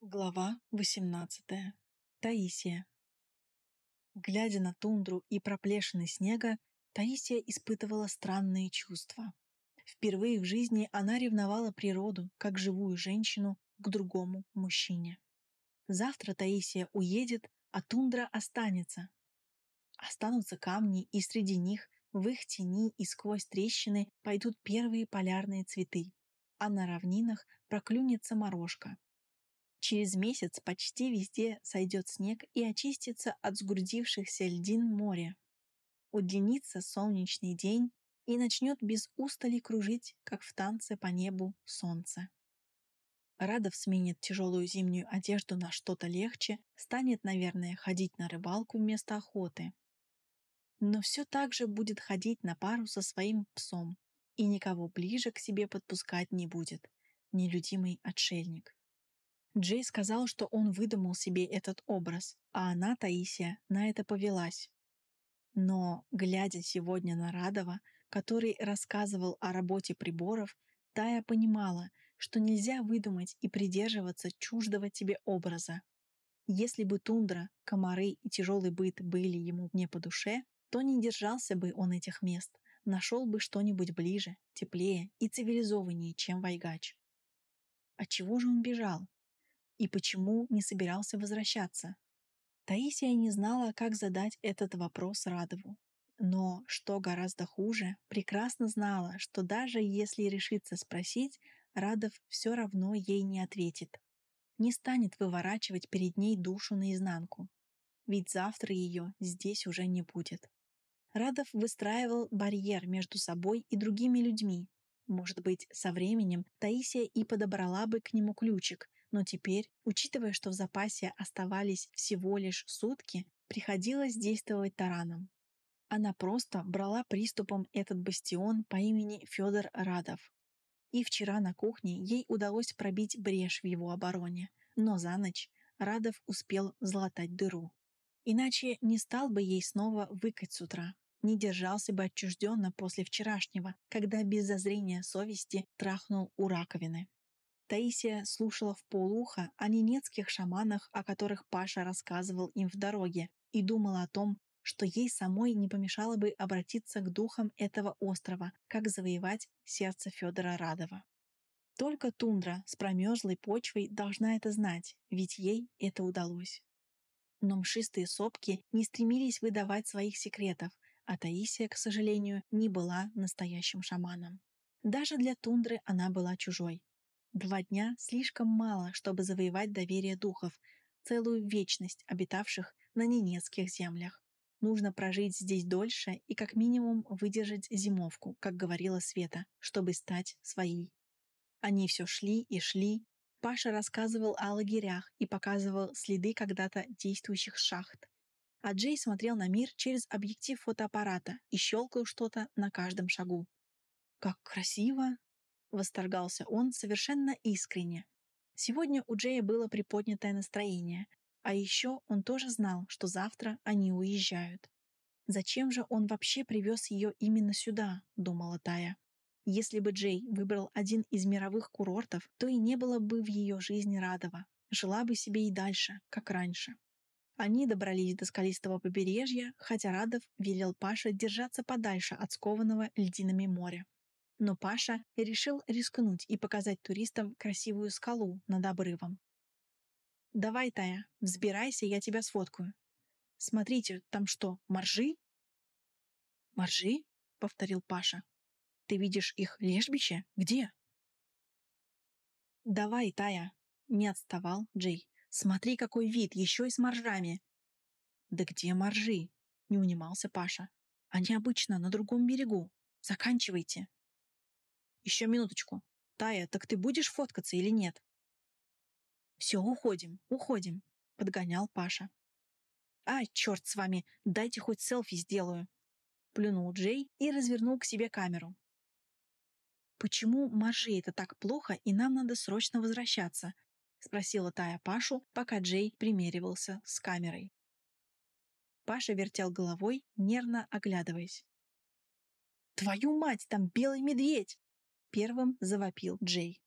Глава 18. Таисия. Глядя на тундру и проплешины снега, Таисия испытывала странные чувства. Впервые в жизни она ревновала природу, как живую женщину, к другому мужчине. Завтра Таисия уедет, а тундра останется. Останутся камни, и среди них, в их тени и сквозь трещины, пойдут первые полярные цветы, а на равнинах проклюнется морожка, Через месяц почти везде сойдет снег и очистится от сгрудившихся льдин море. Удлинится солнечный день и начнет без устали кружить, как в танце по небу солнце. Радов сменит тяжелую зимнюю одежду на что-то легче, станет, наверное, ходить на рыбалку вместо охоты. Но все так же будет ходить на пару со своим псом и никого ближе к себе подпускать не будет, нелюдимый отшельник. Джей сказал, что он выдумал себе этот образ, а она, Таисия, на это повелась. Но, глядя сегодня на Радова, который рассказывал о работе приборов, Тая понимала, что нельзя выдумать и придерживаться чуждого тебе образа. Если бы тундра, комары и тяжелый быт были ему не по душе, то не держался бы он этих мест, нашел бы что-нибудь ближе, теплее и цивилизованнее, чем Вайгач. От чего же он бежал? И почему не собирался возвращаться. Таисия не знала, как задать этот вопрос Радову. Но, что гораздо хуже, прекрасно знала, что даже если решится спросить, Радов все равно ей не ответит. Не станет выворачивать перед ней душу наизнанку. Ведь завтра ее здесь уже не будет. Радов выстраивал барьер между собой и другими людьми. Может быть, со временем Таисия и подобрала бы к нему ключик, но теперь, учитывая, что в запасе оставались всего лишь сутки, приходилось действовать тараном. Она просто брала приступом этот бастион по имени Федор Радов. И вчера на кухне ей удалось пробить брешь в его обороне, но за ночь Радов успел залатать дыру. Иначе не стал бы ей снова выкать с утра, не держался бы отчужденно после вчерашнего, когда без зазрения совести трахнул у раковины. Таисия слушала в полуха о ненецких шаманах, о которых Паша рассказывал им в дороге, и думала о том, что ей самой не помешало бы обратиться к духам этого острова, как завоевать сердце Федора Радова. Только тундра с промерзлой почвой должна это знать, ведь ей это удалось. Но мшистые сопки не стремились выдавать своих секретов, а Таисия, к сожалению, не была настоящим шаманом. Даже для тундры она была чужой. Два дня слишком мало, чтобы завоевать доверие духов, целую вечность обитавших на ненецких землях. Нужно прожить здесь дольше и как минимум выдержать зимовку, как говорила Света, чтобы стать своей. Они все шли и шли. Паша рассказывал о лагерях и показывал следы когда-то действующих шахт. А Джей смотрел на мир через объектив фотоаппарата и щелкал что-то на каждом шагу. «Как красиво!» Восторгался он совершенно искренне. Сегодня у Джея было приподнятое настроение, а еще он тоже знал, что завтра они уезжают. «Зачем же он вообще привез ее именно сюда?» — думала Тая. Если бы Джей выбрал один из мировых курортов, то и не было бы в ее жизни Радова. Жила бы себе и дальше, как раньше. Они добрались до скалистого побережья, хотя Радов велел Паше держаться подальше от скованного льдинами моря. Но Паша решил рискнуть и показать туристам красивую скалу над обрывом. «Давай, Тая, взбирайся, я тебя сфоткаю. Смотрите, там что, моржи?» «Моржи?» — повторил Паша. «Ты видишь их лежбище? Где?» «Давай, Тая!» — не отставал Джей. «Смотри, какой вид, еще и с моржами!» «Да где моржи?» — не унимался Паша. «Они обычно на другом берегу. Заканчивайте!» Еще минуточку. Тая, так ты будешь фоткаться или нет? Все, уходим, уходим, подгонял Паша. А, черт с вами, дайте хоть селфи сделаю. Плюнул Джей и развернул к себе камеру. «Почему маржи это так плохо, и нам надо срочно возвращаться?» — спросила Тая Пашу, пока Джей примеривался с камерой. Паша вертел головой, нервно оглядываясь. «Твою мать, там белый медведь!» Первым завопил Джей.